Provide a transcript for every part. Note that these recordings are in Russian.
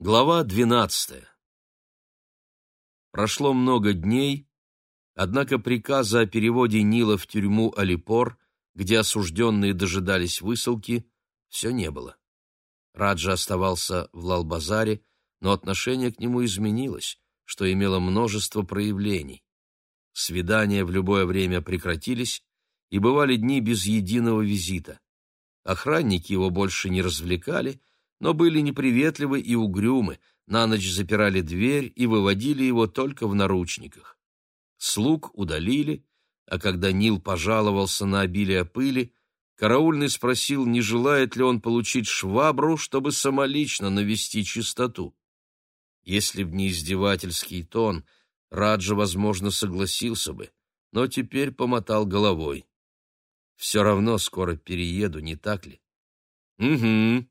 Глава двенадцатая. Прошло много дней, однако приказа о переводе Нила в тюрьму Алипор, где осужденные дожидались высылки, все не было. Раджа оставался в Лалбазаре, но отношение к нему изменилось, что имело множество проявлений. Свидания в любое время прекратились, и бывали дни без единого визита. Охранники его больше не развлекали, но были неприветливы и угрюмы, на ночь запирали дверь и выводили его только в наручниках. Слуг удалили, а когда Нил пожаловался на обилие пыли, караульный спросил, не желает ли он получить швабру, чтобы самолично навести чистоту. Если б не издевательский тон, Раджа, возможно, согласился бы, но теперь помотал головой. Все равно скоро перееду, не так ли? — Угу,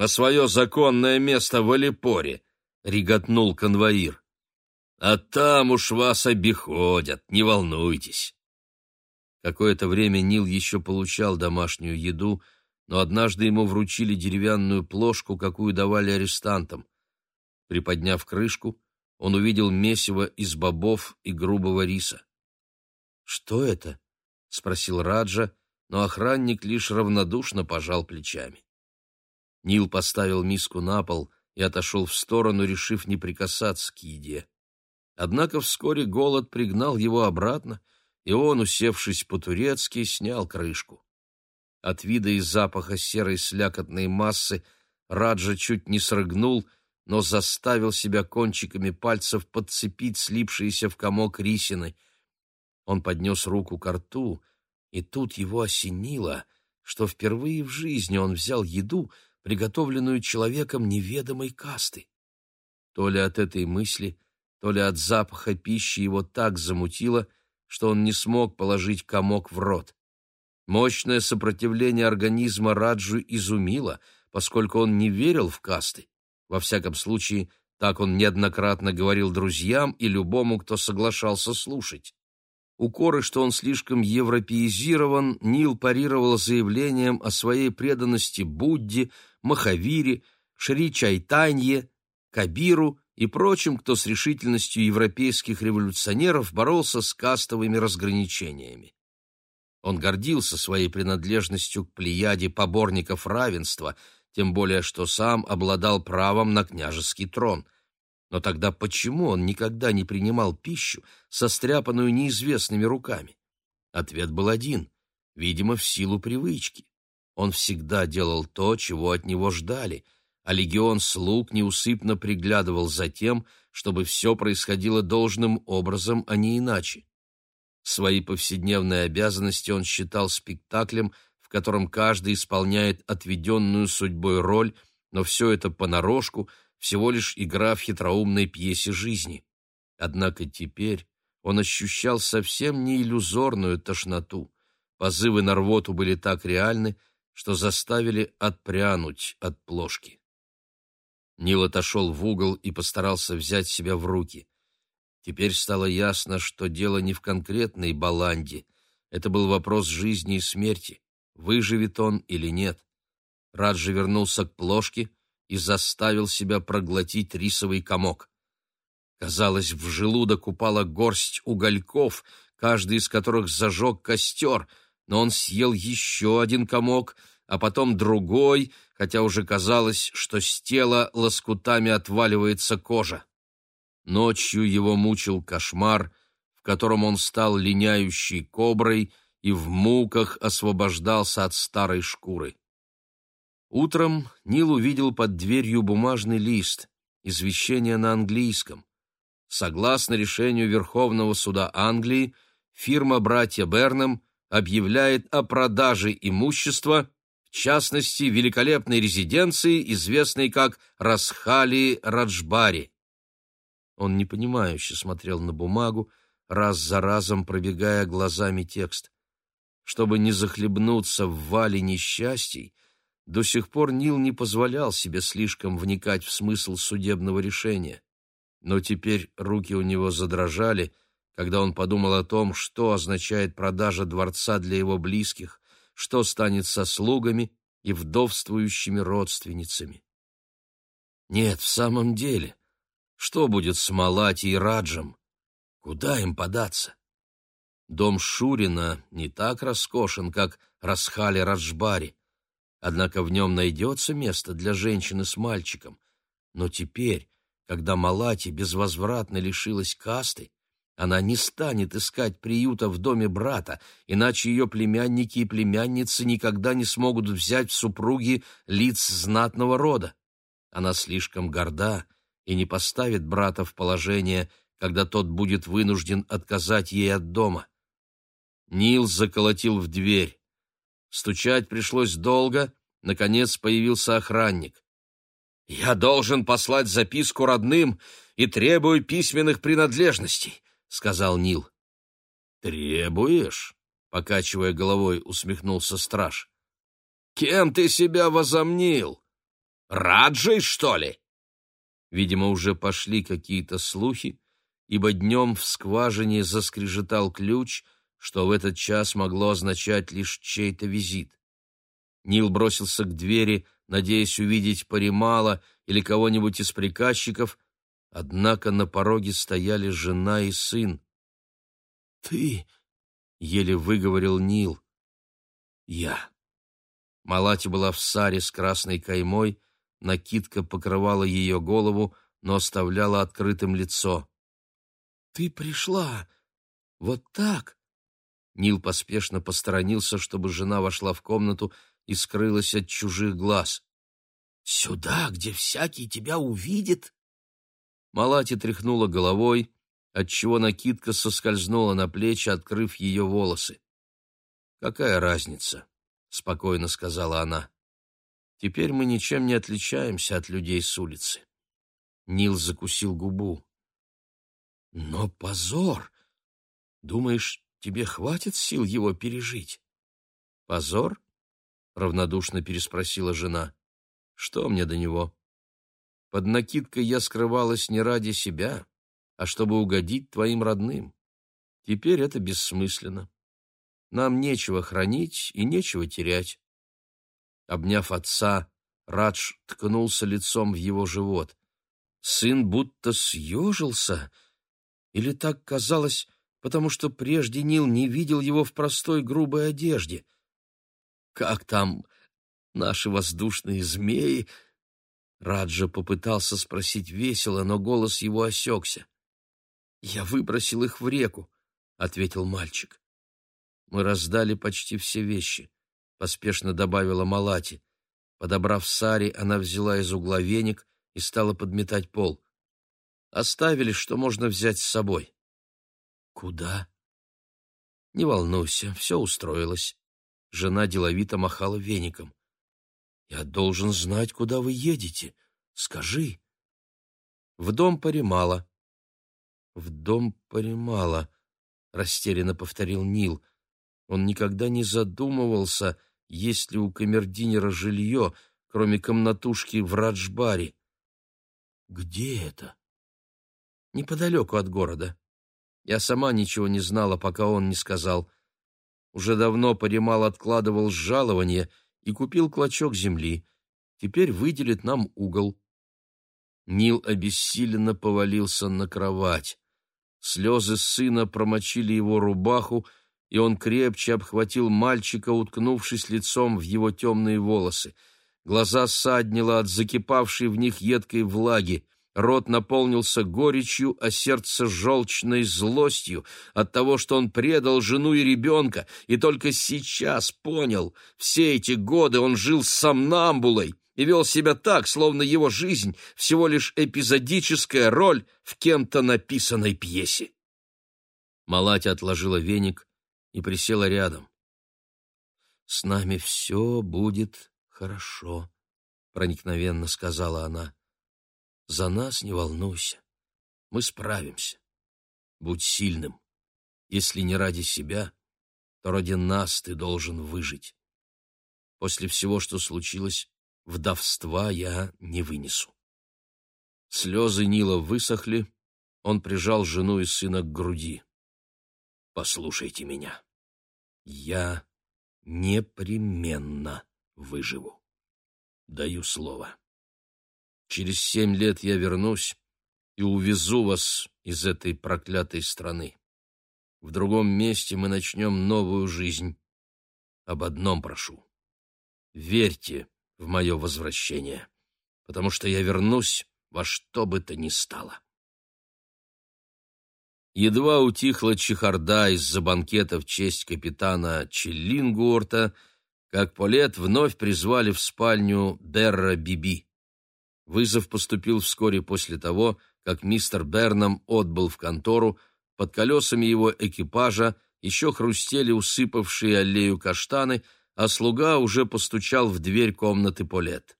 на свое законное место в Алипоре, — риготнул конвоир. А там уж вас обиходят, не волнуйтесь. Какое-то время Нил еще получал домашнюю еду, но однажды ему вручили деревянную плошку, какую давали арестантам. Приподняв крышку, он увидел месиво из бобов и грубого риса. «Что это?» — спросил Раджа, но охранник лишь равнодушно пожал плечами. Нил поставил миску на пол и отошел в сторону, решив не прикасаться к еде. Однако вскоре голод пригнал его обратно, и он, усевшись по-турецки, снял крышку. От вида и запаха серой слякотной массы Раджа чуть не срыгнул, но заставил себя кончиками пальцев подцепить слипшиеся в комок рисины. Он поднес руку к рту, и тут его осенило, что впервые в жизни он взял еду — приготовленную человеком неведомой касты. То ли от этой мысли, то ли от запаха пищи его так замутило, что он не смог положить комок в рот. Мощное сопротивление организма Раджу изумило, поскольку он не верил в касты. Во всяком случае, так он неоднократно говорил друзьям и любому, кто соглашался слушать. Укоры, что он слишком европеизирован, Нил парировал заявлением о своей преданности Будде, Махавире, Шри Чайтанье, Кабиру и прочим, кто с решительностью европейских революционеров боролся с кастовыми разграничениями. Он гордился своей принадлежностью к плеяде поборников равенства, тем более что сам обладал правом на княжеский трон – но тогда почему он никогда не принимал пищу, состряпанную неизвестными руками? Ответ был один — видимо, в силу привычки. Он всегда делал то, чего от него ждали, а легион слуг неусыпно приглядывал за тем, чтобы все происходило должным образом, а не иначе. Свои повседневные обязанности он считал спектаклем, в котором каждый исполняет отведенную судьбой роль, но все это понарошку — всего лишь игра в хитроумной пьесе жизни. Однако теперь он ощущал совсем не иллюзорную тошноту. Позывы на рвоту были так реальны, что заставили отпрянуть от плошки. Нил отошел в угол и постарался взять себя в руки. Теперь стало ясно, что дело не в конкретной баланде. Это был вопрос жизни и смерти, выживет он или нет. Раджи вернулся к плошке, и заставил себя проглотить рисовый комок. Казалось, в желудок упала горсть угольков, каждый из которых зажег костер, но он съел еще один комок, а потом другой, хотя уже казалось, что с тела лоскутами отваливается кожа. Ночью его мучил кошмар, в котором он стал линяющей коброй и в муках освобождался от старой шкуры. Утром Нил увидел под дверью бумажный лист, извещение на английском. Согласно решению Верховного суда Англии, фирма «Братья Бернам» объявляет о продаже имущества, в частности, великолепной резиденции, известной как Расхали Раджбари. Он непонимающе смотрел на бумагу, раз за разом пробегая глазами текст. Чтобы не захлебнуться в вале несчастий, до сих пор Нил не позволял себе слишком вникать в смысл судебного решения. Но теперь руки у него задрожали, когда он подумал о том, что означает продажа дворца для его близких, что станет со слугами и вдовствующими родственницами. Нет, в самом деле, что будет с Малати и Раджем? Куда им податься? Дом Шурина не так роскошен, как Расхали Раджбари, однако в нем найдется место для женщины с мальчиком. Но теперь, когда Малати безвозвратно лишилась касты, она не станет искать приюта в доме брата, иначе ее племянники и племянницы никогда не смогут взять в супруги лиц знатного рода. Она слишком горда и не поставит брата в положение, когда тот будет вынужден отказать ей от дома. Нил заколотил в дверь. Стучать пришлось долго, наконец появился охранник. «Я должен послать записку родным и требую письменных принадлежностей», — сказал Нил. «Требуешь?» — покачивая головой, усмехнулся страж. «Кем ты себя возомнил? Раджей, что ли?» Видимо, уже пошли какие-то слухи, ибо днем в скважине заскрежетал ключ, что в этот час могло означать лишь чей-то визит. Нил бросился к двери, надеясь увидеть Паримала или кого-нибудь из приказчиков, однако на пороге стояли жена и сын. «Ты!» — еле выговорил Нил. «Я». Малати была в саре с красной каймой, накидка покрывала ее голову, но оставляла открытым лицо. «Ты пришла! Вот так!» Нил поспешно посторонился, чтобы жена вошла в комнату и скрылась от чужих глаз. «Сюда, где всякий тебя увидит?» Малати тряхнула головой, отчего накидка соскользнула на плечи, открыв ее волосы. «Какая разница?» — спокойно сказала она. «Теперь мы ничем не отличаемся от людей с улицы». Нил закусил губу. «Но позор! Думаешь, тебе хватит сил его пережить?» «Позор?» — равнодушно переспросила жена. «Что мне до него?» Под накидкой я скрывалась не ради себя, а чтобы угодить твоим родным. Теперь это бессмысленно. Нам нечего хранить и нечего терять. Обняв отца, Радж ткнулся лицом в его живот. Сын будто съежился, или так казалось, потому что прежде Нил не видел его в простой грубой одежде. Как там наши воздушные змеи? Раджа попытался спросить весело, но голос его осекся. «Я выбросил их в реку», — ответил мальчик. «Мы раздали почти все вещи», — поспешно добавила Малати. Подобрав сари, она взяла из угла веник и стала подметать пол. «Оставили, что можно взять с собой». «Куда?» «Не волнуйся, все устроилось». Жена деловито махала веником. Я должен знать, куда вы едете. Скажи. В дом Паримала. В дом Паримала, растерянно повторил Нил. Он никогда не задумывался, есть ли у камердинера жилье, кроме комнатушки в Раджбаре. Где это? Неподалеку от города. Я сама ничего не знала, пока он не сказал. Уже давно Паримал откладывал жалование — и купил клочок земли. Теперь выделит нам угол. Нил обессиленно повалился на кровать. Слезы сына промочили его рубаху, и он крепче обхватил мальчика, уткнувшись лицом в его темные волосы. Глаза саднило от закипавшей в них едкой влаги. Рот наполнился горечью, а сердце желчной злостью от того, что он предал жену и ребенка, и только сейчас понял, все эти годы он жил сомнамбулой и вел себя так, словно его жизнь всего лишь эпизодическая роль в кем-то написанной пьесе. Малати отложила веник и присела рядом. «С нами все будет хорошо», — проникновенно сказала она. За нас не волнуйся. Мы справимся. Будь сильным. Если не ради себя, то ради нас ты должен выжить. После всего, что случилось, вдовства я не вынесу. Слезы Нила высохли, он прижал жену и сына к груди. «Послушайте меня. Я непременно выживу. Даю слово». Через семь лет я вернусь и увезу вас из этой проклятой страны. В другом месте мы начнем новую жизнь. Об одном прошу. Верьте в мое возвращение, потому что я вернусь во что бы то ни стало. Едва утихла чехарда из-за банкета в честь капитана Челлингуорта, как Полет вновь призвали в спальню Дерра Биби. Вызов поступил вскоре после того, как мистер Бернам отбыл в контору, под колесами его экипажа еще хрустели усыпавшие аллею каштаны, а слуга уже постучал в дверь комнаты Полет.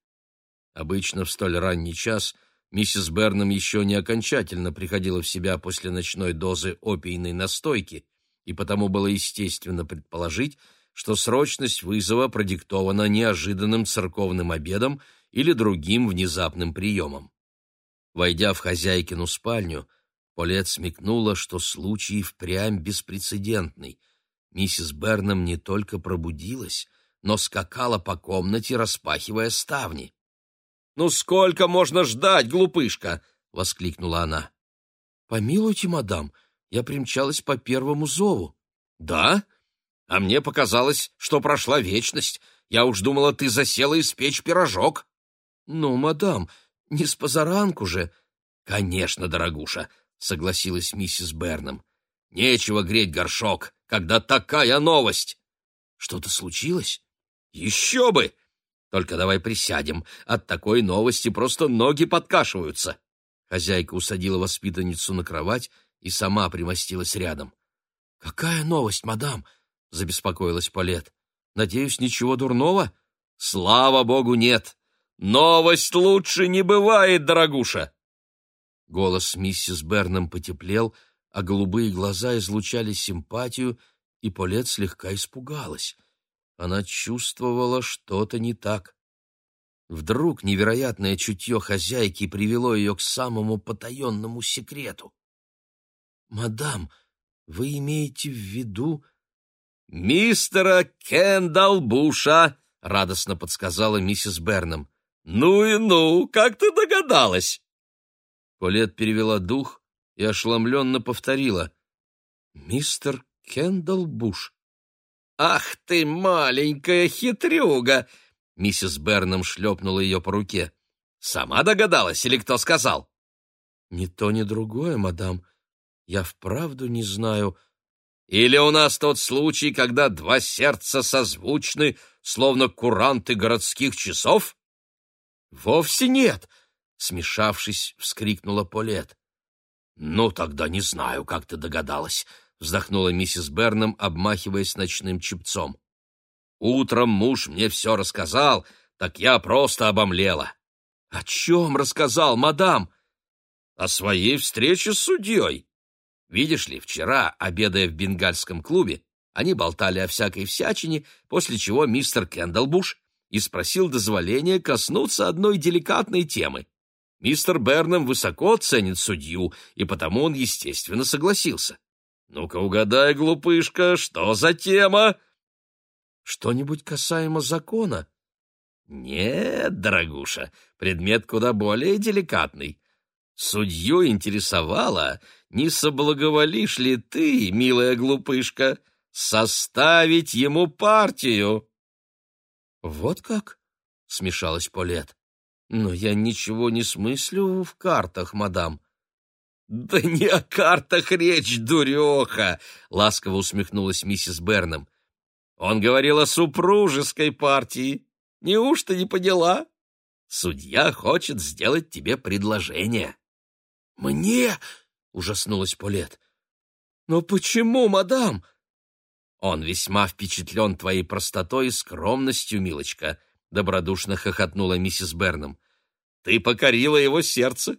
Обычно в столь ранний час миссис Бернам еще не окончательно приходила в себя после ночной дозы опийной настойки, и потому было естественно предположить, что срочность вызова продиктована неожиданным церковным обедом или другим внезапным приемом. Войдя в хозяйкину спальню, Полет смекнула, что случай впрямь беспрецедентный. Миссис Бернам не только пробудилась, но скакала по комнате, распахивая ставни. «Ну сколько можно ждать, глупышка?» — воскликнула она. «Помилуйте, мадам, я примчалась по первому зову». «Да? А мне показалось, что прошла вечность. Я уж думала, ты засела испечь пирожок». «Ну, мадам, не с позаранку же». «Конечно, дорогуша», — согласилась миссис Бернам. «Нечего греть горшок, когда такая новость». «Что-то случилось?» «Еще бы! Только давай присядем. От такой новости просто ноги подкашиваются». Хозяйка усадила воспитанницу на кровать и сама примостилась рядом. «Какая новость, мадам?» — забеспокоилась Палет. «Надеюсь, ничего дурного?» «Слава богу, нет!» Новость лучше не бывает, дорогуша. Голос миссис Бернам потеплел, а голубые глаза излучали симпатию, и Полет слегка испугалась. Она чувствовала что-то не так. Вдруг невероятное чутье хозяйки привело ее к самому потаенному секрету. «Мадам, вы имеете в виду...» «Мистера Кендалбуша!» — радостно подсказала миссис Бернам. «Ну и ну, как ты догадалась?» Полет перевела дух и ошеломленно повторила. «Мистер Кендалл Буш». «Ах ты, маленькая хитрюга!» Миссис Бернам шлепнула ее по руке. «Сама догадалась или кто сказал?» «Ни то, ни другое, мадам. Я вправду не знаю...» «Или у нас тот случай, когда два сердца созвучны, словно куранты городских часов?» «Вовсе нет!» — смешавшись, вскрикнула Полет. «Ну, тогда не знаю, как ты догадалась», — вздохнула миссис Бернам, обмахиваясь ночным чепцом. «Утром муж мне все рассказал, так я просто обомлела». «О чем рассказал, мадам?» «О своей встрече с судьей. Видишь ли, вчера, обедая в бенгальском клубе, они болтали о всякой всячине, после чего мистер Кендалбуш и спросил дозволения коснуться одной деликатной темы. Мистер Бернам высоко ценит судью, и потому он, естественно, согласился. «Ну-ка угадай, глупышка, что за тема?» «Что-нибудь касаемо закона?» «Нет, дорогуша, предмет куда более деликатный. Судью интересовало, не соблаговолишь ли ты, милая глупышка, составить ему партию?» «Вот как?» — смешалась Полет. «Но я ничего не смыслю в картах, мадам». «Да не о картах речь, дуреха!» — ласково усмехнулась миссис Бернам. «Он говорил о супружеской партии. Неужто не поняла? Судья хочет сделать тебе предложение». «Мне?» — ужаснулась Полет. «Но почему, мадам?» Он весьма впечатлен твоей простотой и скромностью, милочка, — добродушно хохотнула миссис Бернам. Ты покорила его сердце.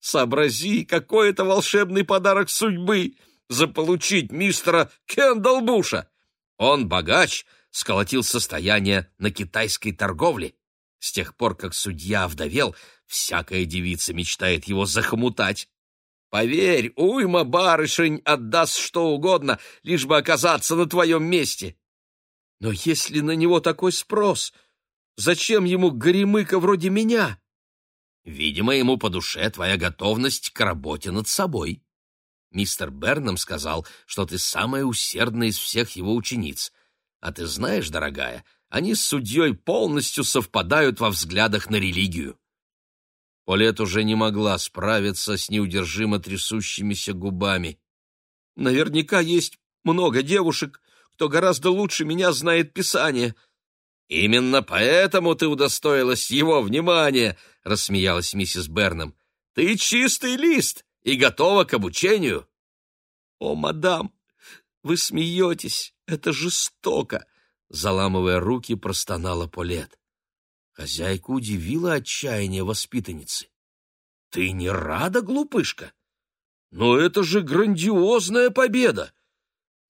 Сообрази, какой это волшебный подарок судьбы — заполучить мистера Кендалбуша. Он богач, сколотил состояние на китайской торговле. С тех пор, как судья овдовел, всякая девица мечтает его захомутать. Поверь, уйма барышень отдаст что угодно, лишь бы оказаться на твоем месте. Но если на него такой спрос, зачем ему горемыка вроде меня? Видимо, ему по душе твоя готовность к работе над собой. Мистер Бернам сказал, что ты самая усердная из всех его учениц. А ты знаешь, дорогая, они с судьей полностью совпадают во взглядах на религию. Полет уже не могла справиться с неудержимо трясущимися губами. «Наверняка есть много девушек, кто гораздо лучше меня знает Писание». «Именно поэтому ты удостоилась его внимания», — рассмеялась миссис Бернам. «Ты чистый лист и готова к обучению». «О, мадам, вы смеетесь, это жестоко», — заламывая руки, простонала Полет. Хозяйку удивило отчаяние воспитанницы. «Ты не рада, глупышка? Но это же грандиозная победа!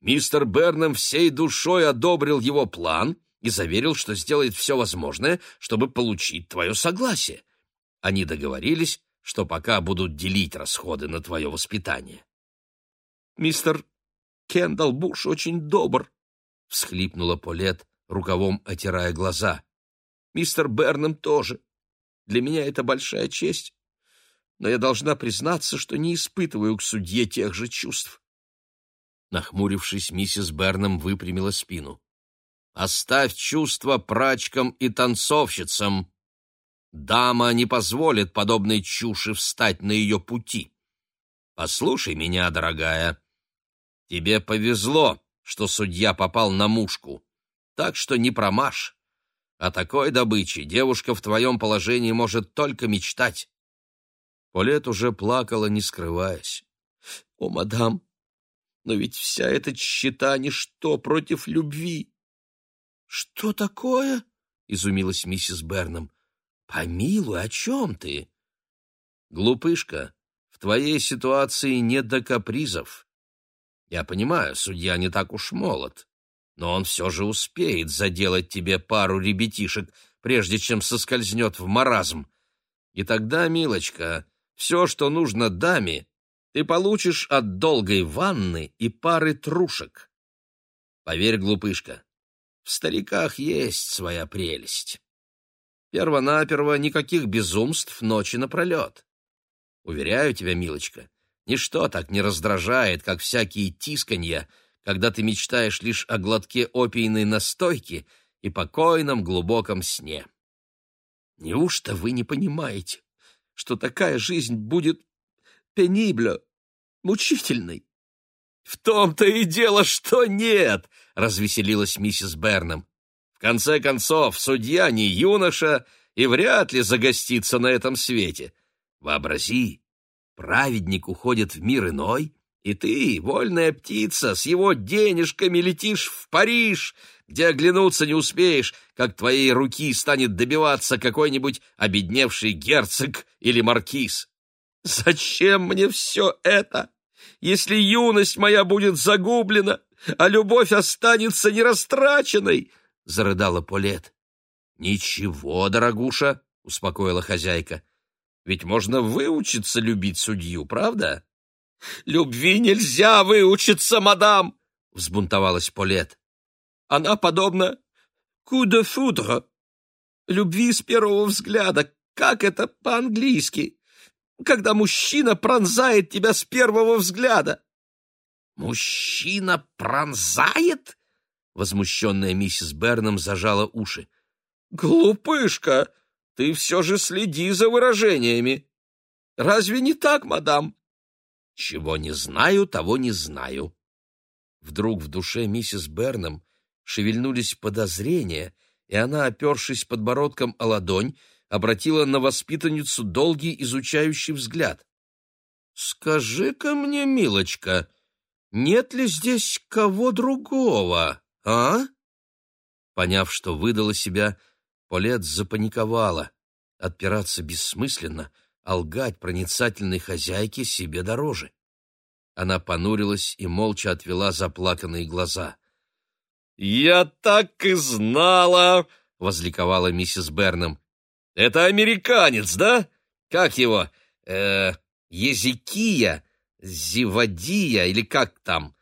Мистер Бернам всей душой одобрил его план и заверил, что сделает все возможное, чтобы получить твое согласие. Они договорились, что пока будут делить расходы на твое воспитание. «Мистер Кендалл Буш очень добр», — всхлипнула Полет, рукавом отирая глаза мистер Бернам тоже. Для меня это большая честь, но я должна признаться, что не испытываю к судье тех же чувств. Нахмурившись, миссис Бернам выпрямила спину. «Оставь чувства прачкам и танцовщицам. Дама не позволит подобной чуши встать на ее пути. Послушай меня, дорогая. Тебе повезло, что судья попал на мушку, так что не промажь. О такой добыче девушка в твоем положении может только мечтать. Полет уже плакала, не скрываясь. — О, мадам, но ведь вся эта тщета — ничто против любви. — Что такое? — изумилась миссис Бернам. — Помилуй, о чем ты? — Глупышка, в твоей ситуации нет до капризов. Я понимаю, судья не так уж молод но он все же успеет заделать тебе пару ребятишек, прежде чем соскользнет в маразм. И тогда, милочка, все, что нужно даме, ты получишь от долгой ванны и пары трушек. Поверь, глупышка, в стариках есть своя прелесть. Первонаперво никаких безумств ночи напролет. Уверяю тебя, милочка, ничто так не раздражает, как всякие тисканья — когда ты мечтаешь лишь о глотке опийной настойки и покойном глубоком сне. Неужто вы не понимаете, что такая жизнь будет пенибло, мучительной? В том-то и дело, что нет, развеселилась миссис Бернам. В конце концов, судья не юноша и вряд ли загостится на этом свете. Вообрази, праведник уходит в мир иной, и ты, вольная птица, с его денежками летишь в Париж, где оглянуться не успеешь, как твоей руки станет добиваться какой-нибудь обедневший герцог или маркиз. Зачем мне все это, если юность моя будет загублена, а любовь останется нерастраченной? — зарыдала Полет. — Ничего, дорогуша, — успокоила хозяйка, — ведь можно выучиться любить судью, правда? «Любви нельзя выучиться, мадам!» — взбунтовалась Полет. «Она подобна de foudre, любви с первого взгляда. Как это по-английски? Когда мужчина пронзает тебя с первого взгляда». «Мужчина пронзает?» Возмущенная миссис Бернам зажала уши. «Глупышка, ты все же следи за выражениями. Разве не так, мадам?» Чего не знаю, того не знаю. Вдруг в душе миссис Бернам шевельнулись подозрения, и она, опершись подбородком о ладонь, обратила на воспитанницу долгий изучающий взгляд. «Скажи-ка мне, милочка, нет ли здесь кого другого, а?» Поняв, что выдала себя, Полет запаниковала. Отпираться бессмысленно — а лгать проницательной хозяйке себе дороже. Она понурилась и молча отвела заплаканные глаза. «Я так и знала!» — возликовала миссис Бернам. «Это американец, да? Как его? Э, Езекия? Зивадия или как там?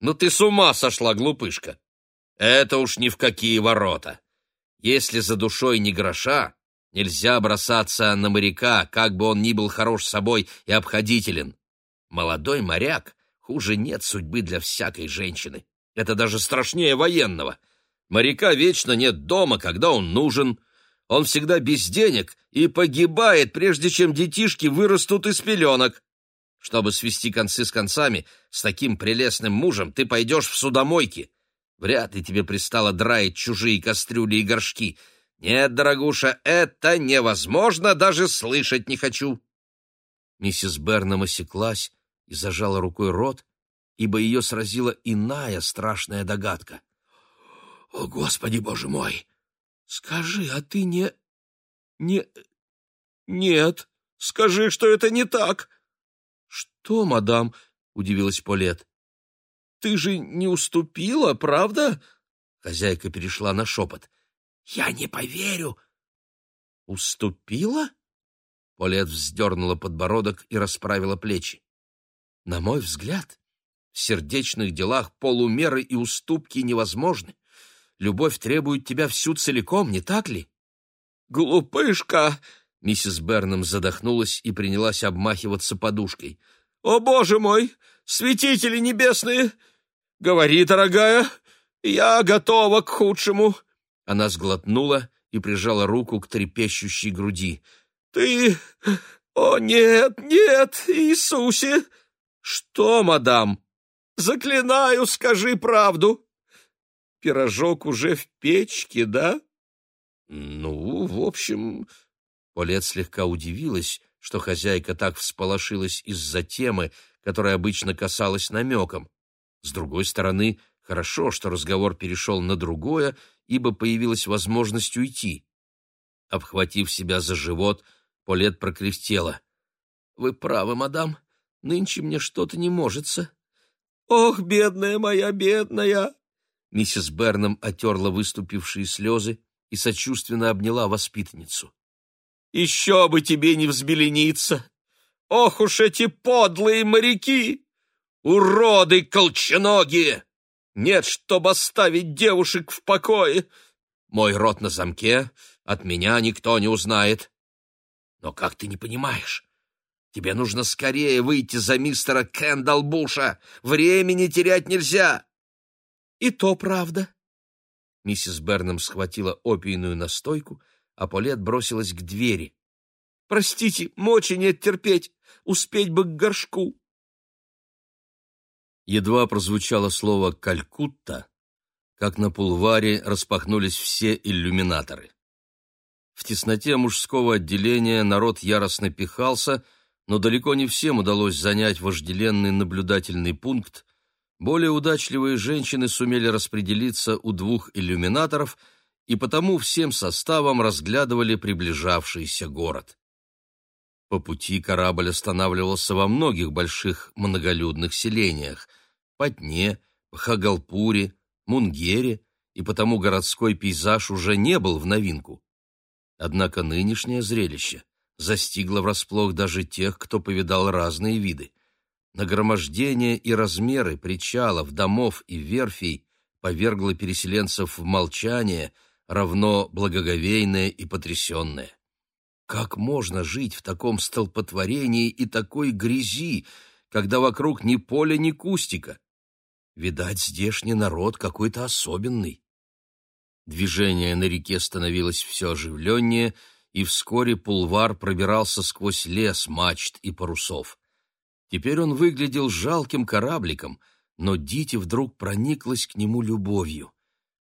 Ну ты с ума сошла, глупышка! Это уж ни в какие ворота! Если за душой не гроша, Нельзя бросаться на моряка, как бы он ни был хорош собой и обходителен. Молодой моряк хуже нет судьбы для всякой женщины. Это даже страшнее военного. Моряка вечно нет дома, когда он нужен. Он всегда без денег и погибает, прежде чем детишки вырастут из пеленок. Чтобы свести концы с концами, с таким прелестным мужем ты пойдешь в судомойки. Вряд ли тебе пристало драить чужие кастрюли и горшки — «Нет, дорогуша, это невозможно, даже слышать не хочу!» Миссис Бернам осеклась и зажала рукой рот, ибо ее сразила иная страшная догадка. «О, Господи, Боже мой! Скажи, а ты не... не... нет, скажи, что это не так!» «Что, мадам?» — удивилась Полет. «Ты же не уступила, правда?» Хозяйка перешла на шепот. Я не поверю. Уступила? Полет вздернула подбородок и расправила плечи. На мой взгляд, в сердечных делах полумеры и уступки невозможны. Любовь требует тебя всю целиком, не так ли? Глупышка! Миссис Бернам задохнулась и принялась обмахиваться подушкой. «О, боже мой! Святители небесные! Говори, дорогая, я готова к худшему. Она сглотнула и прижала руку к трепещущей груди. «Ты... О, нет, нет, Иисусе!» «Что, мадам?» «Заклинаю, скажи правду!» «Пирожок уже в печке, да?» «Ну, в общем...» Полет слегка удивилась, что хозяйка так всполошилась из-за темы, которая обычно касалась намеком. С другой стороны, хорошо, что разговор перешел на другое, ибо появилась возможность уйти. Обхватив себя за живот, Полет прокряхтела. — Вы правы, мадам, нынче мне что-то не можется. — Ох, бедная моя, бедная! Миссис Бернам отерла выступившие слезы и сочувственно обняла воспитанницу. — Еще бы тебе не взбелениться! Ох уж эти подлые моряки! Уроды колченогие! Нет, чтобы оставить девушек в покое. Мой рот на замке, от меня никто не узнает. Но как ты не понимаешь? Тебе нужно скорее выйти за мистера Кэндалбуша. Времени терять нельзя. И то правда. Миссис Бернам схватила опийную настойку, а Полет бросилась к двери. «Простите, мочи нет терпеть, успеть бы к горшку». Едва прозвучало слово «Калькутта», как на пулваре распахнулись все иллюминаторы. В тесноте мужского отделения народ яростно пихался, но далеко не всем удалось занять вожделенный наблюдательный пункт. Более удачливые женщины сумели распределиться у двух иллюминаторов и потому всем составом разглядывали приближавшийся город. По пути корабль останавливался во многих больших многолюдных селениях – Патне, Хагалпуре, Мунгере, и потому городской пейзаж уже не был в новинку. Однако нынешнее зрелище застигло врасплох даже тех, кто повидал разные виды. Нагромождение и размеры причалов, домов и верфей повергло переселенцев в молчание, равно благоговейное и потрясенное. Как можно жить в таком столпотворении и такой грязи, когда вокруг ни поля, ни кустика? Видать, здешний народ какой-то особенный. Движение на реке становилось все оживленнее, и вскоре пулвар пробирался сквозь лес мачт и парусов. Теперь он выглядел жалким корабликом, но Дити вдруг прониклась к нему любовью.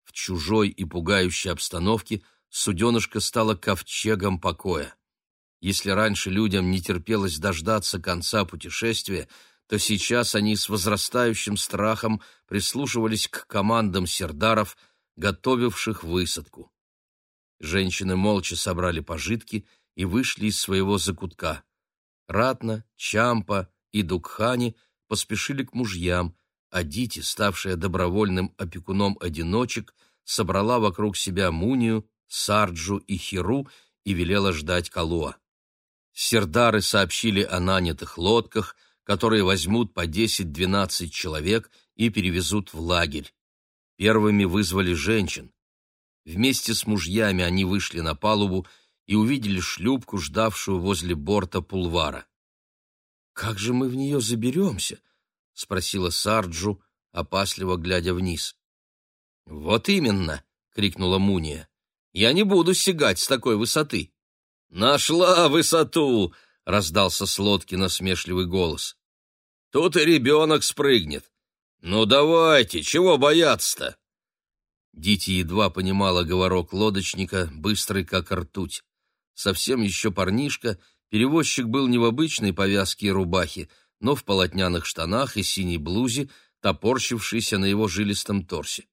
В чужой и пугающей обстановке суденышко стало ковчегом покоя. Если раньше людям не терпелось дождаться конца путешествия, то сейчас они с возрастающим страхом прислушивались к командам сердаров, готовивших высадку. Женщины молча собрали пожитки и вышли из своего закутка. Ратна, Чампа и Дукхани поспешили к мужьям, а Дити, ставшая добровольным опекуном одиночек, собрала вокруг себя Мунию, Сарджу и Хиру и велела ждать Калуа. Сердары сообщили о нанятых лодках, которые возьмут по 10-12 человек и перевезут в лагерь. Первыми вызвали женщин. Вместе с мужьями они вышли на палубу и увидели шлюпку, ждавшую возле борта пулвара. «Как же мы в нее заберемся?» — спросила Сарджу, опасливо глядя вниз. «Вот именно!» — крикнула Муния. «Я не буду сигать с такой высоты!» «Нашла высоту!» — раздался с лодки насмешливый голос. «Тут и ребенок спрыгнет. Ну давайте, чего бояться-то?» Дити едва понимала говорок лодочника, быстрый как ртуть. Совсем еще парнишка, перевозчик был не в обычной повязке и рубахе, но в полотняных штанах и синей блузе, топорщившейся на его жилистом торсе.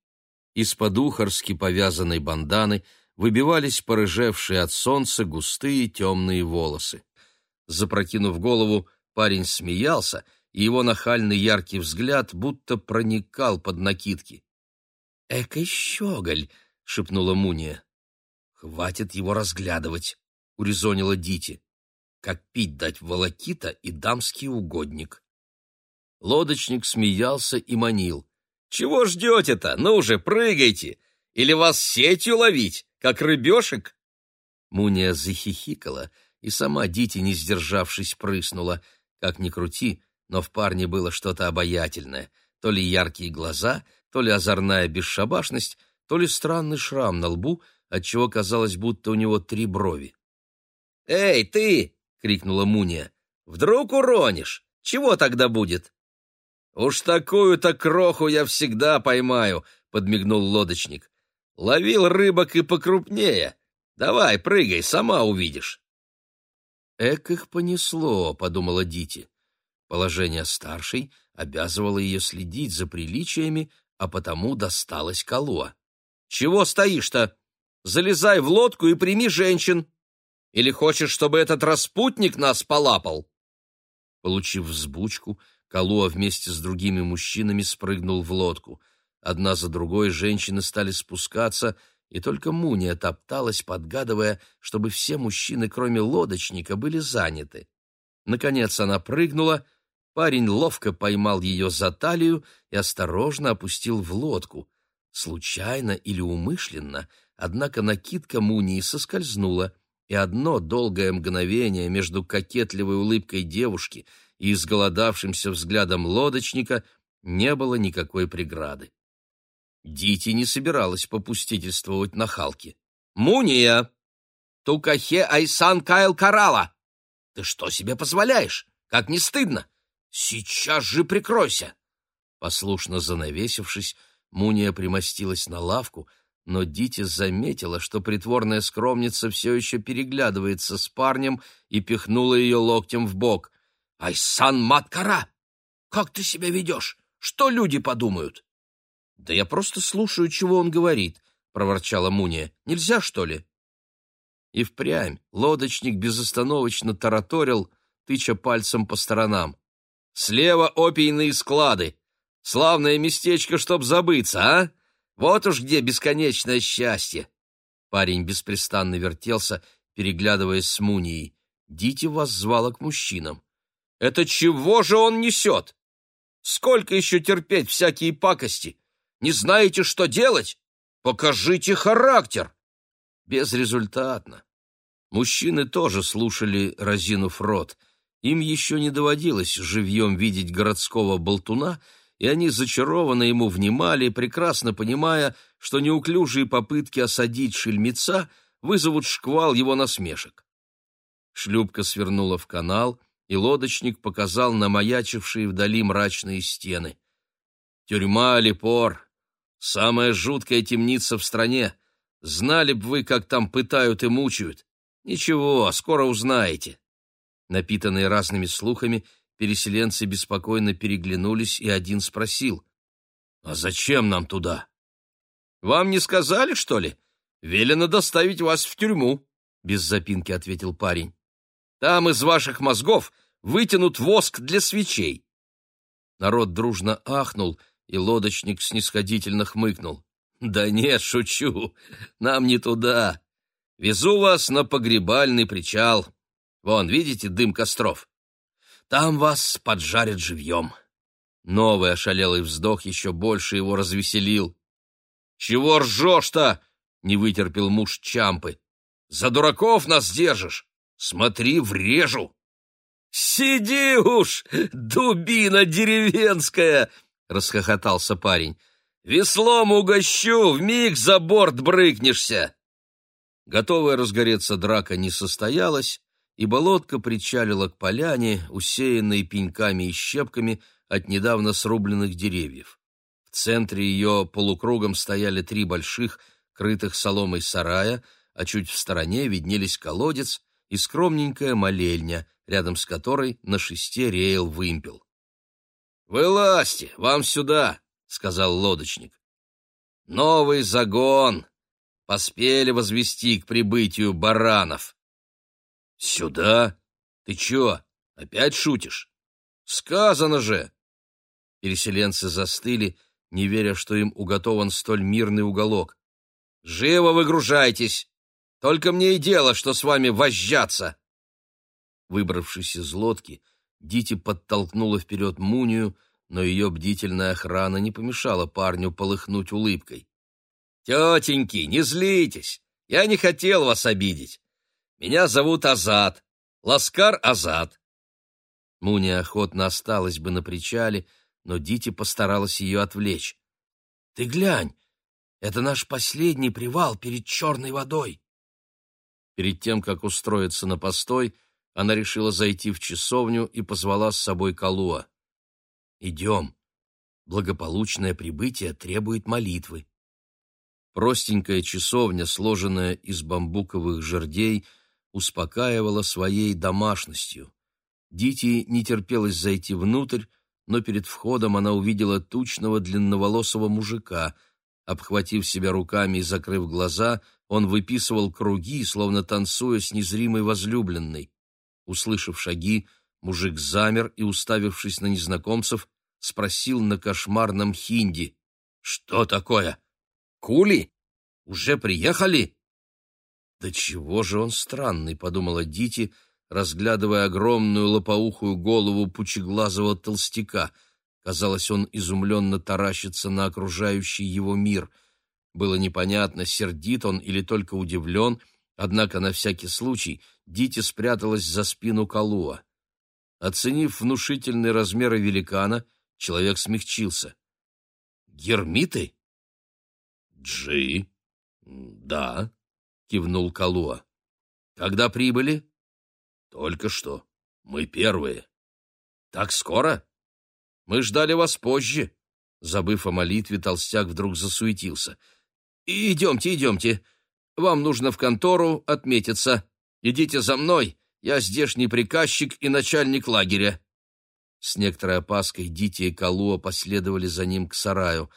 Из-под ухорски повязанной банданы выбивались порыжевшие от солнца густые темные волосы. Запрокинув голову, парень смеялся, и его нахальный яркий взгляд будто проникал под накидки. «Экой щеголь!» — шепнула Муния. «Хватит его разглядывать», — урезонила Дити. «Как пить дать волокита и дамский угодник». Лодочник смеялся и манил. «Чего ждете-то? Ну уже, прыгайте! Или вас сетью ловить, как рыбешек?» Муния захихикала, и сама Дити, не сдержавшись, прыснула. Как ни крути, но в парне было что-то обаятельное. То ли яркие глаза — то ли озорная бесшабашность, то ли странный шрам на лбу, отчего казалось, будто у него три брови. «Эй, ты!» — крикнула Муния. «Вдруг уронишь? Чего тогда будет?» «Уж такую-то кроху я всегда поймаю», — подмигнул лодочник. «Ловил рыбок и покрупнее. Давай, прыгай, сама увидишь». «Эк их понесло», — подумала Дити. Положение старшей обязывало ее следить за приличиями, а потому досталось Калуа. «Чего стоишь-то? Залезай в лодку и прими женщин! Или хочешь, чтобы этот распутник нас полапал?» Получив взбучку, Калуа вместе с другими мужчинами спрыгнул в лодку. Одна за другой женщины стали спускаться, и только Муния топталась, подгадывая, чтобы все мужчины, кроме лодочника, были заняты. Наконец она прыгнула — Парень ловко поймал ее за талию и осторожно опустил в лодку. Случайно или умышленно, однако накидка Мунии соскользнула, и одно долгое мгновение между кокетливой улыбкой девушки и изголодавшимся взглядом лодочника не было никакой преграды. Дити не собиралась попустительствовать на Халке. «Муния! Тукахе Айсан Кайл Карала! Ты что себе позволяешь? Как не стыдно? «Сейчас же прикройся!» Послушно занавесившись, Муния примостилась на лавку, но Дити заметила, что притворная скромница все еще переглядывается с парнем и пихнула ее локтем в бок. «Айсан Маткара! Как ты себя ведешь? Что люди подумают?» «Да я просто слушаю, чего он говорит», — проворчала Муния. «Нельзя, что ли?» И впрямь лодочник безостановочно тараторил, тыча пальцем по сторонам. Слева опийные склады. Славное местечко, чтоб забыться, а? Вот уж где бесконечное счастье. Парень беспрестанно вертелся, переглядываясь с Мунией. Дити вас звала к мужчинам. «Это чего же он несет? Сколько еще терпеть всякие пакости? Не знаете, что делать? Покажите характер!» Безрезультатно. Мужчины тоже слушали, разинув рот — им еще не доводилось живьем видеть городского болтуна, и они зачарованно ему внимали, прекрасно понимая, что неуклюжие попытки осадить шельмеца вызовут шквал его насмешек. Шлюпка свернула в канал, и лодочник показал на маячившие вдали мрачные стены. «Тюрьма Алипор! Самая жуткая темница в стране! Знали б вы, как там пытают и мучают! Ничего, скоро узнаете!» Напитанные разными слухами, переселенцы беспокойно переглянулись, и один спросил, «А зачем нам туда?» «Вам не сказали, что ли? Велено доставить вас в тюрьму», — без запинки ответил парень. «Там из ваших мозгов вытянут воск для свечей». Народ дружно ахнул, и лодочник снисходительно хмыкнул. «Да нет, шучу, нам не туда. Везу вас на погребальный причал. Вон, видите дым костров? Там вас поджарят живьем. Новый ошалелый вздох еще больше его развеселил. «Чего ржешь-то?» — не вытерпел муж Чампы. За дураков нас держишь! Смотри, врежу!» «Сиди уж, дубина деревенская!» — расхохотался парень. «Веслом угощу, вмиг за борт брыкнешься!» Готовая разгореться драка не состоялась, и болотка причалила к поляне, усеянной пеньками и щепками от недавно срубленных деревьев. В центре ее полукругом стояли три больших, крытых соломой сарая, а чуть в стороне виднелись колодец и скромненькая молельня, рядом с которой на шесте реял вымпел. «Вылазьте, вам сюда!» — сказал лодочник. «Новый загон! Поспели возвести к прибытию баранов!» «Сюда? Ты чё, опять шутишь? Сказано же!» Переселенцы застыли, не веря, что им уготован столь мирный уголок. «Живо выгружайтесь! Только мне и дело, что с вами возжаться!» Выбравшись из лодки, Дити подтолкнула вперед Мунию, но ее бдительная охрана не помешала парню полыхнуть улыбкой. «Тетеньки, не злитесь! Я не хотел вас обидеть. Меня зовут Азат, Ласкар Азат». Муния охотно осталась бы на причале, но Дити постаралась ее отвлечь. «Ты глянь, это наш последний привал перед черной водой. Перед тем, как устроиться на постой, она решила зайти в часовню и позвала с собой Калуа. «Идем. Благополучное прибытие требует молитвы». Простенькая часовня, сложенная из бамбуковых жердей, успокаивала своей домашностью. Дити не терпелось зайти внутрь, но перед входом она увидела тучного длинноволосого мужика — Обхватив себя руками и закрыв глаза, он выписывал круги, словно танцуя с незримой возлюбленной. Услышав шаги, мужик замер и, уставившись на незнакомцев, спросил на кошмарном хинди. «Что такое? Кули? Уже приехали?» «Да чего же он странный», — подумала Дити, разглядывая огромную лопоухую голову пучеглазого толстяка — Казалось, он изумленно таращится на окружающий его мир. Было непонятно, сердит он или только удивлен, однако на всякий случай Дити спряталась за спину Калуа. Оценив внушительные размеры великана, человек смягчился. «Гермиты?» «Джи?» «Да», — кивнул Калуа. «Когда прибыли?» «Только что. Мы первые». «Так скоро?» Мы ждали вас позже. Забыв о молитве, толстяк вдруг засуетился. «Идемте, идемте. Вам нужно в контору отметиться. Идите за мной. Я здешний приказчик и начальник лагеря». С некоторой опаской Дити и Калуа последовали за ним к сараю.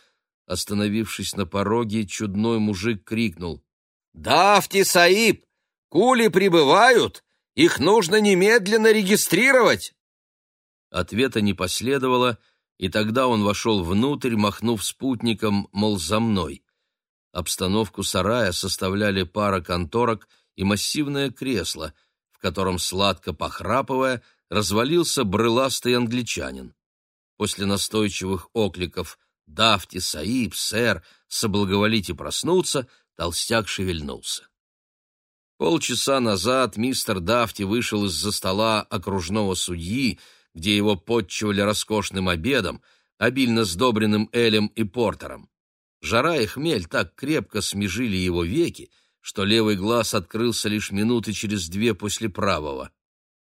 Остановившись на пороге, чудной мужик крикнул. «Давьте, Саиб! Кули прибывают! Их нужно немедленно регистрировать!» Ответа не последовало, и тогда он вошел внутрь, махнув спутником, мол, за мной. Обстановку сарая составляли пара конторок и массивное кресло, в котором, сладко похрапывая, развалился брыластый англичанин. После настойчивых окликов «Давьте, Саиб, сэр, соблаговолите проснуться», толстяк шевельнулся. Полчаса назад мистер Дафти вышел из-за стола окружного судьи где его подчивали роскошным обедом, обильно сдобренным элем и портером. Жара и хмель так крепко смежили его веки, что левый глаз открылся лишь минуты через две после правого.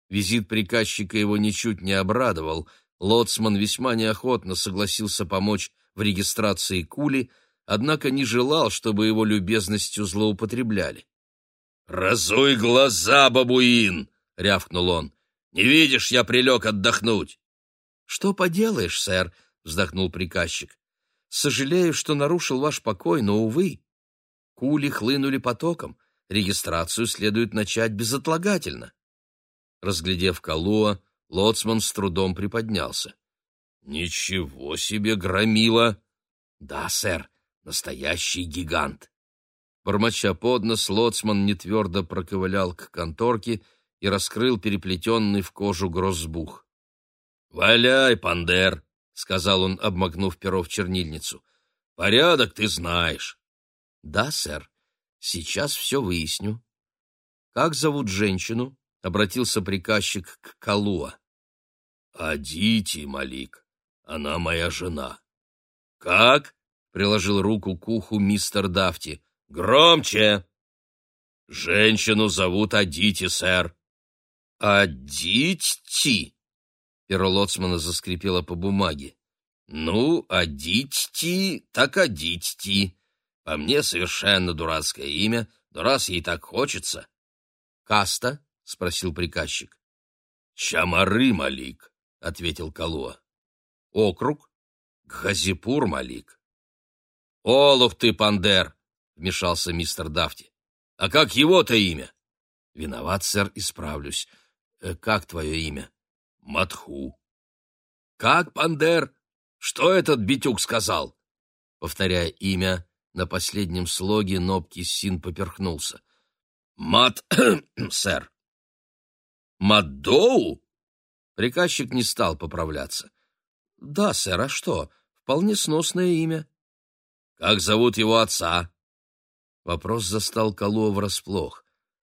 Визит приказчика его ничуть не обрадовал, лоцман весьма неохотно согласился помочь в регистрации кули, однако не желал, чтобы его любезностью злоупотребляли. «Разуй глаза, бабуин!» — рявкнул он. Не видишь, я прилег отдохнуть. — Что поделаешь, сэр, — вздохнул приказчик. — Сожалею, что нарушил ваш покой, но, увы. Кули хлынули потоком, регистрацию следует начать безотлагательно. Разглядев Калуа, лоцман с трудом приподнялся. — Ничего себе громила! — Да, сэр, настоящий гигант. Бормоча под нос, лоцман нетвердо проковылял к конторке и раскрыл переплетенный в кожу грозбух. «Валяй, Пандер!» — сказал он, обмакнув перо в чернильницу. «Порядок ты знаешь». «Да, сэр. Сейчас все выясню». Как зовут женщину? Обратился приказчик к Калуа. Адити, Малик. Она моя жена. Как? Приложил руку к уху мистер Дафти. Громче! Женщину зовут Адити, сэр. Адити? Перо лоцмана заскрипело по бумаге. Ну, Адити, так Адити. По мне совершенно дурацкое имя, но раз ей так хочется. Каста? спросил приказчик. Чамары, Малик, ответил Калуа. Округ? Газипур, Малик. Олух ты, Пандер, вмешался мистер Дафти. А как его-то имя? Виноват, сэр, исправлюсь. Э, как твое имя? Матху. Как, Пандер? Что этот битюк сказал? Повторяя имя, на последнем слоге Нобки Син поперхнулся. «Мат, сэр». «Мадоу?» Приказчик не стал поправляться. «Да, сэр, а что? Вполне сносное имя». «Как зовут его отца?» Вопрос застал Калуа врасплох.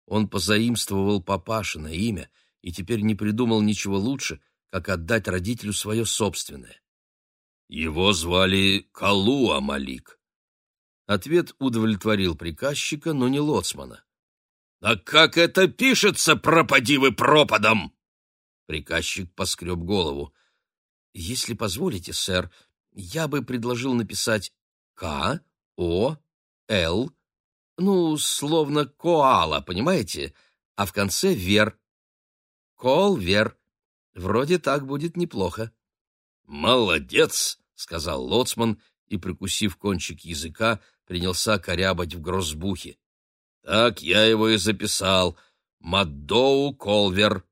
Он позаимствовал папашино имя и теперь не придумал ничего лучше, как отдать родителю свое собственное. Его звали Калуа Малик. Ответ удовлетворил приказчика, но не лоцмана. «А как это пишется, пропади вы пропадом?» Приказчик поскреб голову. «Если позволите, сэр, я бы предложил написать К, О, Л, ну, словно коала, понимаете? А в конце вер. Кол-вер. Вроде так будет неплохо». «Молодец!» — сказал лоцман и, прикусив кончик языка, принялся корябать в грозбухе. Так я его и записал. Маддоу Колвер.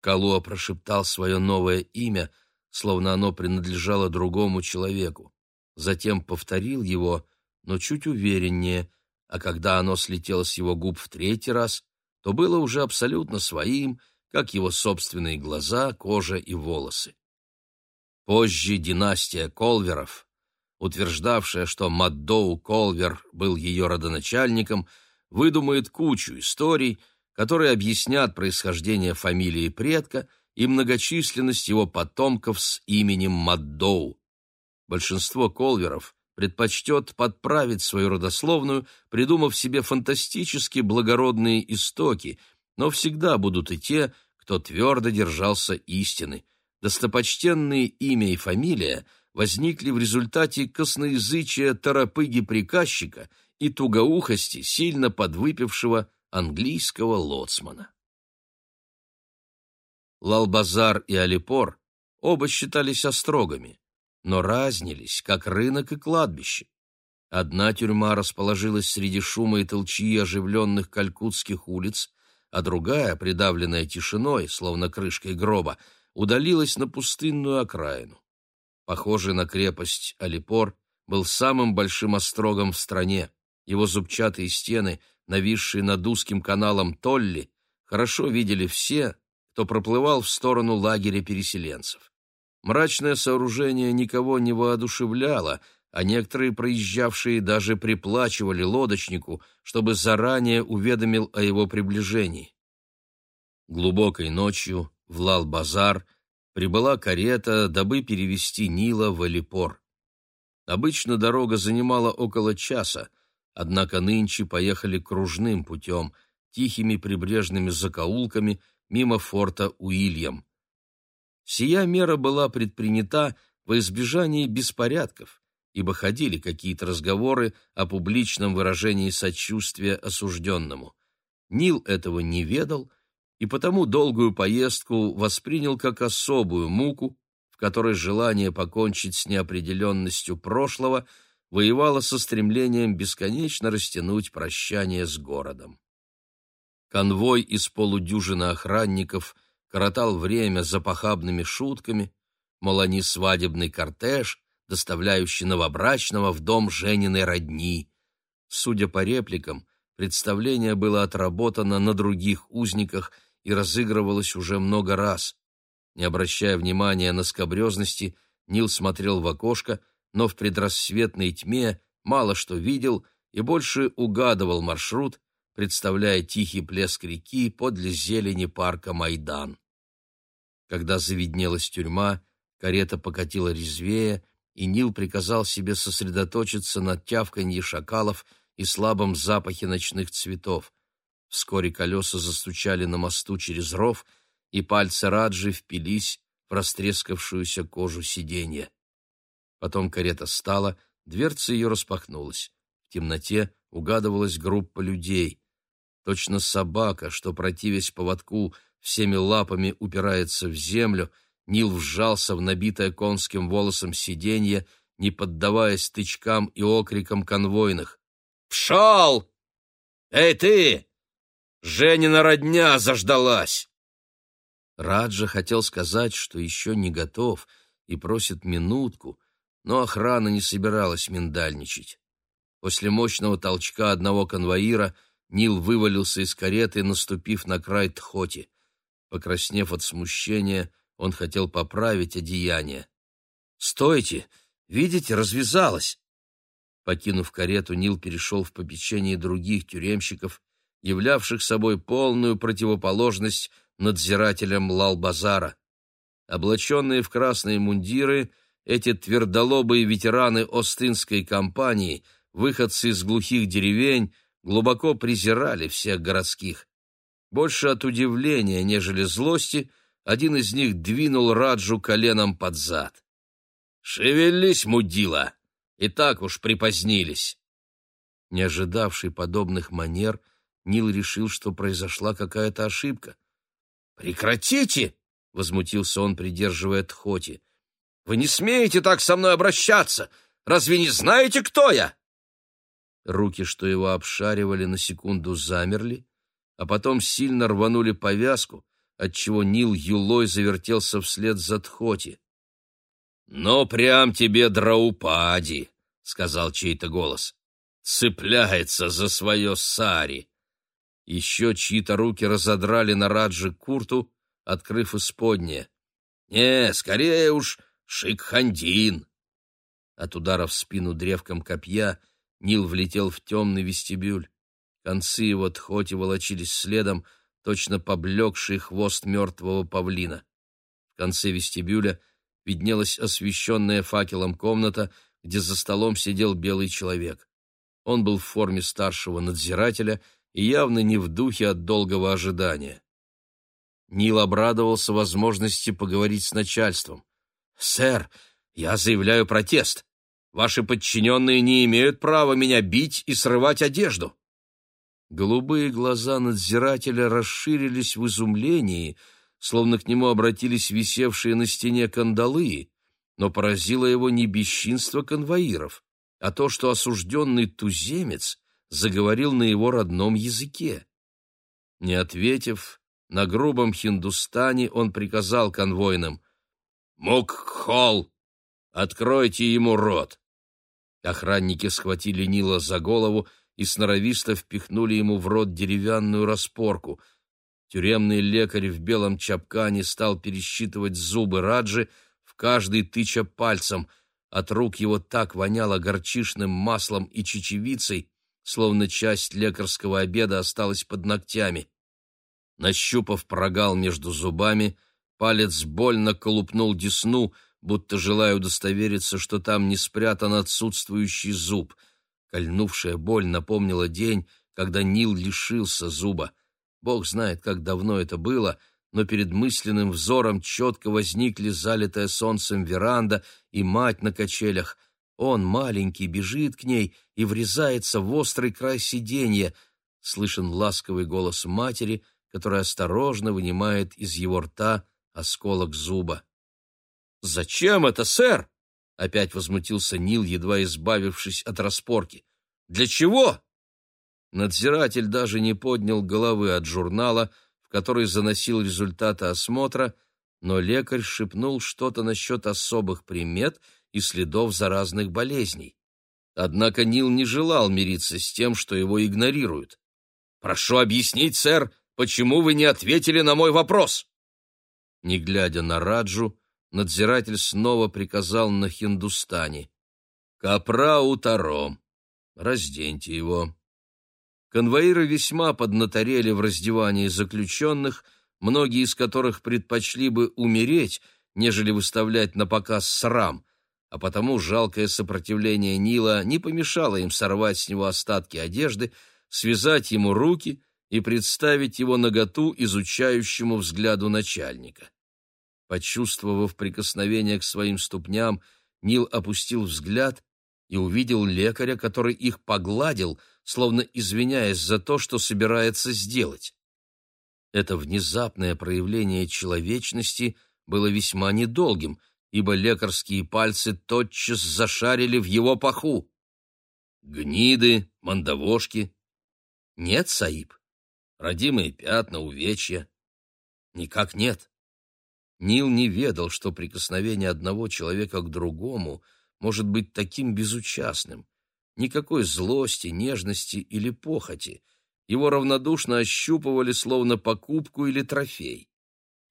Калуа прошептал свое новое имя, словно оно принадлежало другому человеку. Затем повторил его, но чуть увереннее, а когда оно слетело с его губ в третий раз, то было уже абсолютно своим, как его собственные глаза, кожа и волосы. Позже династия Колверов, утверждавшая, что Маддоу Колвер был ее родоначальником, выдумает кучу историй, которые объяснят происхождение фамилии предка и многочисленность его потомков с именем Маддоу. Большинство колверов предпочтет подправить свою родословную, придумав себе фантастически благородные истоки, но всегда будут и те, кто твердо держался истины. Достопочтенные имя и фамилия возникли в результате косноязычия торопыги-приказчика и тугоухости сильно подвыпившего английского лоцмана. Лалбазар и Алипор оба считались острогами, но разнились, как рынок и кладбище. Одна тюрьма расположилась среди шума и толчьи оживленных калькутских улиц, а другая, придавленная тишиной, словно крышкой гроба, удалилась на пустынную окраину. Похожий на крепость Алипор был самым большим острогом в стране. Его зубчатые стены, нависшие над узким каналом Толли, хорошо видели все, кто проплывал в сторону лагеря переселенцев. Мрачное сооружение никого не воодушевляло, а некоторые проезжавшие даже приплачивали лодочнику, чтобы заранее уведомил о его приближении. Глубокой ночью в Лал-Базар прибыла карета, дабы перевести Нила в Элипор. Обычно дорога занимала около часа, Однако нынче поехали кружным путем, тихими прибрежными закоулками мимо форта Уильям. Сия мера была предпринята во избежание беспорядков, ибо ходили какие-то разговоры о публичном выражении сочувствия осужденному. Нил этого не ведал и потому долгую поездку воспринял как особую муку, в которой желание покончить с неопределенностью прошлого – воевала со стремлением бесконечно растянуть прощание с городом. Конвой из полудюжины охранников коротал время за похабными шутками, мол, они свадебный кортеж, доставляющий новобрачного в дом Жениной родни. Судя по репликам, представление было отработано на других узниках и разыгрывалось уже много раз. Не обращая внимания на скобрезности, Нил смотрел в окошко, но в предрассветной тьме мало что видел и больше угадывал маршрут, представляя тихий плеск реки подле зелени парка Майдан. Когда завиднелась тюрьма, карета покатила резвее, и Нил приказал себе сосредоточиться на тявканье шакалов и слабом запахе ночных цветов. Вскоре колеса застучали на мосту через ров, и пальцы Раджи впились в растрескавшуюся кожу сиденья. Потом карета стала, дверца ее распахнулась. В темноте угадывалась группа людей. Точно собака, что, противясь поводку, всеми лапами упирается в землю, Нил вжался в набитое конским волосом сиденье, не поддаваясь тычкам и окрикам конвойных. «Пшел! Эй ты! Женина родня заждалась!» Раджа хотел сказать, что еще не готов и просит минутку, но охрана не собиралась миндальничать. После мощного толчка одного конвоира Нил вывалился из кареты, наступив на край тхоти. Покраснев от смущения, он хотел поправить одеяние. «Стойте! Видите, развязалось!» Покинув карету, Нил перешел в попечение других тюремщиков, являвших собой полную противоположность надзирателям Лал-Базара. Облаченные в красные мундиры, эти твердолобые ветераны Остинской компании, выходцы из глухих деревень, глубоко презирали всех городских. Больше от удивления, нежели злости, один из них двинул Раджу коленом под зад. «Шевелись, мудила! И так уж припозднились!» Не ожидавший подобных манер, Нил решил, что произошла какая-то ошибка. «Прекратите!» — возмутился он, придерживая Тхоти. «Вы не смеете так со мной обращаться! Разве не знаете, кто я?» Руки, что его обшаривали, на секунду замерли, а потом сильно рванули повязку, отчего Нил юлой завертелся вслед за Тхоти. «Ну, прям тебе драупади», — сказал чей-то голос. «Цепляется за свое сари». Еще чьи-то руки разодрали на Раджи курту, открыв исподнее. «Не, скорее уж Шикхандин!» От удара в спину древком копья Нил влетел в темный вестибюль. Концы его тхоти волочились следом, точно поблекший хвост мертвого павлина. В конце вестибюля виднелась освещенная факелом комната, где за столом сидел белый человек. Он был в форме старшего надзирателя и явно не в духе от долгого ожидания. Нил обрадовался возможности поговорить с начальством. «Сэр, я заявляю протест. Ваши подчиненные не имеют права меня бить и срывать одежду». Голубые глаза надзирателя расширились в изумлении, словно к нему обратились висевшие на стене кандалы, но поразило его не бесчинство конвоиров, а то, что осужденный туземец заговорил на его родном языке. Не ответив, на грубом хиндустане он приказал конвойным «Мукхол, откройте ему рот!» Охранники схватили Нила за голову и сноровисто впихнули ему в рот деревянную распорку. Тюремный лекарь в белом чапкане стал пересчитывать зубы Раджи, в каждый тыча пальцем. От рук его так воняло горчишным маслом и чечевицей, словно часть лекарского обеда осталась под ногтями. Нащупав прогал между зубами, палец больно колупнул десну, будто желая удостовериться, что там не спрятан отсутствующий зуб — Кольнувшая боль напомнила день, когда Нил лишился зуба. Бог знает, как давно это было, но перед мысленным взором четко возникли залитая солнцем веранда и мать на качелях. Он, маленький, бежит к ней и врезается в острый край сиденья. Слышен ласковый голос матери, которая осторожно вынимает из его рта осколок зуба. «Зачем это, сэр?» Опять возмутился Нил, едва избавившись от распорки. «Для чего?» Надзиратель даже не поднял головы от журнала, в который заносил результаты осмотра, но лекарь шепнул что-то насчет особых примет и следов заразных болезней. Однако Нил не желал мириться с тем, что его игнорируют. «Прошу объяснить, сэр, почему вы не ответили на мой вопрос?» Не глядя на Раджу, надзиратель снова приказал на хиндустане. «Капра утаром! Разденьте его!» Конвоиры весьма поднаторели в раздевании заключенных, многие из которых предпочли бы умереть, нежели выставлять на показ срам, а потому жалкое сопротивление Нила не помешало им сорвать с него остатки одежды, связать ему руки и представить его наготу изучающему взгляду начальника. Почувствовав прикосновение к своим ступням, Нил опустил взгляд и увидел лекаря, который их погладил, словно извиняясь за то, что собирается сделать. Это внезапное проявление человечности было весьма недолгим, ибо лекарские пальцы тотчас зашарили в его паху. Гниды, мандавошки. Нет, Саиб. Родимые пятна, увечья. Никак нет. Нил не ведал, что прикосновение одного человека к другому может быть таким безучастным. Никакой злости, нежности или похоти. Его равнодушно ощупывали, словно покупку или трофей.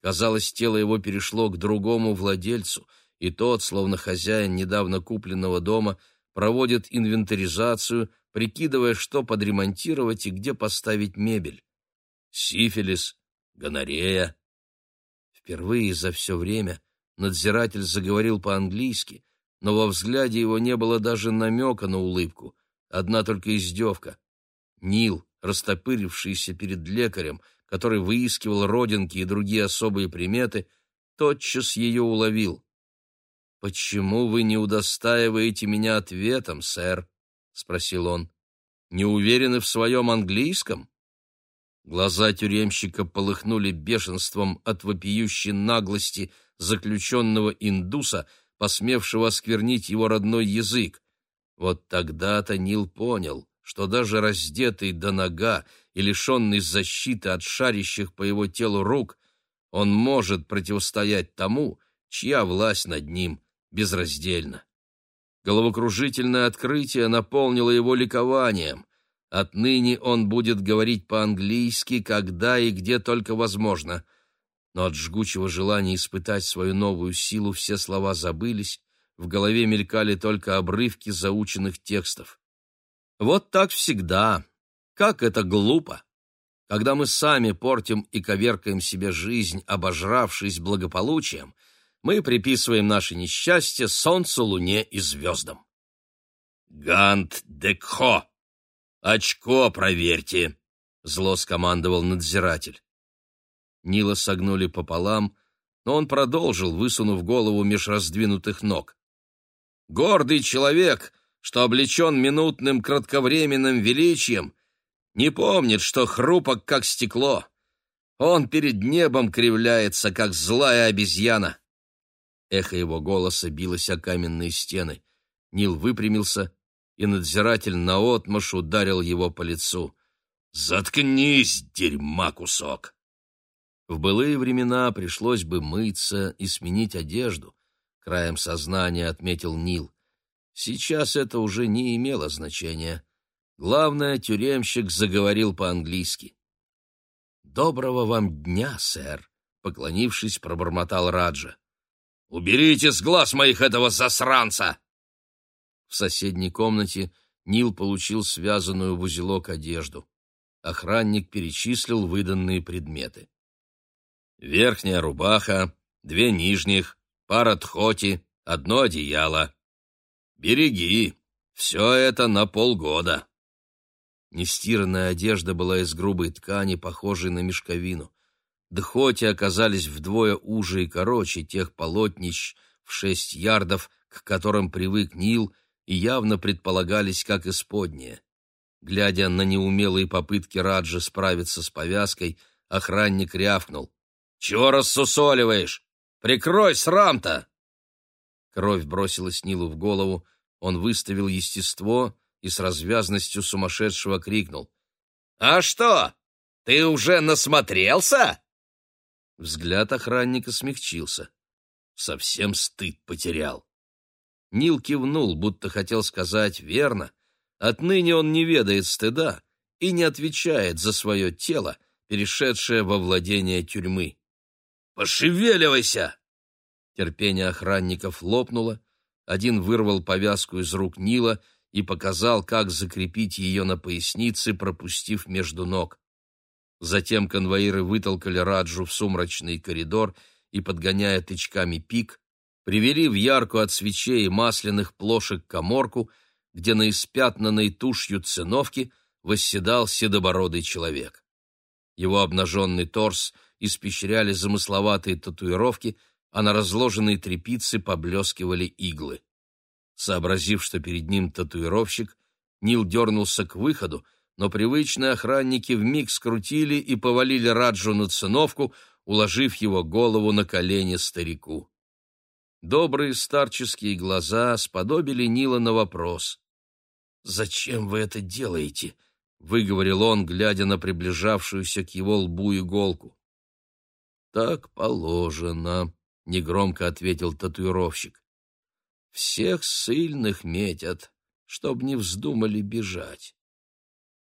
Казалось, тело его перешло к другому владельцу, и тот, словно хозяин недавно купленного дома, проводит инвентаризацию, прикидывая, что подремонтировать и где поставить мебель. Сифилис, гонорея. Впервые за все время надзиратель заговорил по-английски, но во взгляде его не было даже намека на улыбку, одна только издевка. Нил, растопырившийся перед лекарем, который выискивал родинки и другие особые приметы, тотчас ее уловил. «Почему вы не удостаиваете меня ответом, сэр?» — спросил он. «Не уверены в своем английском?» Глаза тюремщика полыхнули бешенством от вопиющей наглости заключенного индуса, посмевшего осквернить его родной язык. Вот тогда-то Нил понял, что даже раздетый до нога и лишенный защиты от шарящих по его телу рук, он может противостоять тому, чья власть над ним безраздельна. Головокружительное открытие наполнило его ликованием. Отныне он будет говорить по-английски, когда и где только возможно. Но от жгучего желания испытать свою новую силу все слова забылись, в голове мелькали только обрывки заученных текстов. Вот так всегда. Как это глупо! Когда мы сами портим и коверкаем себе жизнь, обожравшись благополучием, мы приписываем наше несчастье солнцу, луне и звездам. «Гант декхо! Очко проверьте!» — зло скомандовал надзиратель. Нила согнули пополам, но он продолжил, высунув голову меж раздвинутых ног. «Гордый человек что облечен минутным кратковременным величием, не помнит, что хрупок, как стекло. Он перед небом кривляется, как злая обезьяна. Эхо его голоса билось о каменные стены. Нил выпрямился, и надзиратель наотмашь ударил его по лицу. «Заткнись, дерьма кусок!» В былые времена пришлось бы мыться и сменить одежду, краем сознания отметил Нил. Сейчас это уже не имело значения. Главное, тюремщик заговорил по-английски. «Доброго вам дня, сэр», — поклонившись, пробормотал Раджа. «Уберите с глаз моих этого засранца!» В соседней комнате Нил получил связанную в узелок одежду. Охранник перечислил выданные предметы. Верхняя рубаха, две нижних, пара тхоти, одно одеяло. Береги, все это на полгода. Нестиранная одежда была из грубой ткани, похожей на мешковину. Дхоти оказались вдвое уже и короче тех полотнищ в шесть ярдов, к которым привык Нил, и явно предполагались как исподние. Глядя на неумелые попытки Раджа справиться с повязкой, охранник рявкнул. «Чего рассусоливаешь? Прикрой срам-то!» Кровь бросилась Нилу в голову, он выставил естество и с развязностью сумасшедшего крикнул. «А что, ты уже насмотрелся?» Взгляд охранника смягчился. Совсем стыд потерял. Нил кивнул, будто хотел сказать «верно». Отныне он не ведает стыда и не отвечает за свое тело, перешедшее во владение тюрьмы. «Пошевеливайся!» Терпение охранников лопнуло, один вырвал повязку из рук Нила и показал, как закрепить ее на пояснице, пропустив между ног. Затем конвоиры вытолкали Раджу в сумрачный коридор и, подгоняя тычками пик, привели в яркую от свечей масляных плошек коморку, где на испятнанной тушью циновке восседал седобородый человек. Его обнаженный торс испещряли замысловатые татуировки, а на разложенной тряпице поблескивали иглы. Сообразив, что перед ним татуировщик, Нил дернулся к выходу, но привычные охранники вмиг скрутили и повалили Раджу на циновку, уложив его голову на колени старику. Добрые старческие глаза сподобили Нила на вопрос. «Зачем вы это делаете?» — выговорил он, глядя на приближавшуюся к его лбу иголку. «Так положено», — негромко ответил татуировщик. «Всех сильных метят, чтоб не вздумали бежать».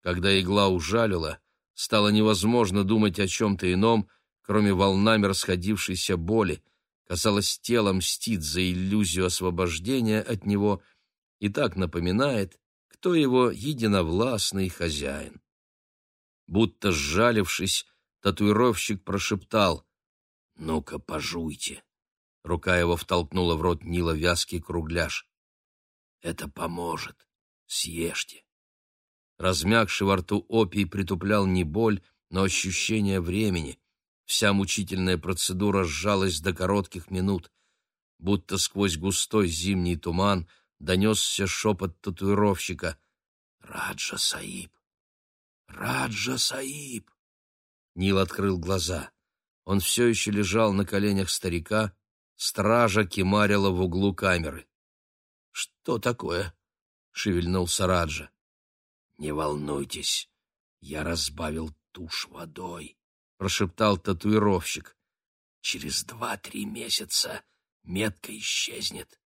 Когда игла ужалила, стало невозможно думать о чем-то ином, кроме волнами расходившейся боли. Казалось, тело мстит за иллюзию освобождения от него и так напоминает, кто его единовластный хозяин. Будто сжалившись, татуировщик прошептал «Ну-ка, пожуйте». Рука его втолкнула в рот Нила вязкий кругляш. «Это поможет. Съешьте». Размягший во рту опий притуплял не боль, но ощущение времени. Вся мучительная процедура сжалась до коротких минут. Будто сквозь густой зимний туман донесся шепот татуировщика. «Раджа Саиб! Раджа Саиб!» Нил открыл глаза. Он все еще лежал на коленях старика, стража кемарила в углу камеры. «Что такое?» — шевельнулся Раджа. «Не волнуйтесь, я разбавил тушь водой», — прошептал татуировщик. «Через два-три месяца метка исчезнет.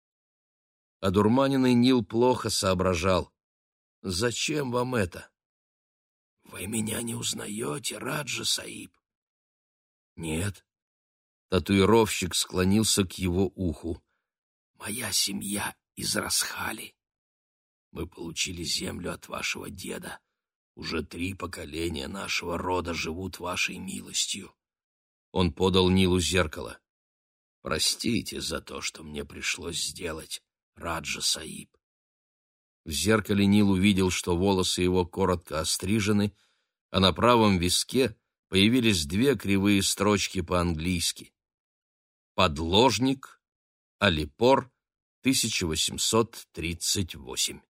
Одурманенный Нил плохо соображал. «Зачем вам это?» «Вы меня не узнаете, Раджа Саиб?» «Нет». Татуировщик склонился к его уху. «Моя семья из Расхали. Мы получили землю от вашего деда. Уже три поколения нашего рода живут вашей милостью». Он подал Нилу зеркало. «Простите за то, что мне пришлось сделать. Раджа Саиб. В зеркале Нил увидел, что волосы его коротко острижены, а на правом виске появились две кривые строчки по-английски. «Подложник. Алипор. 1838».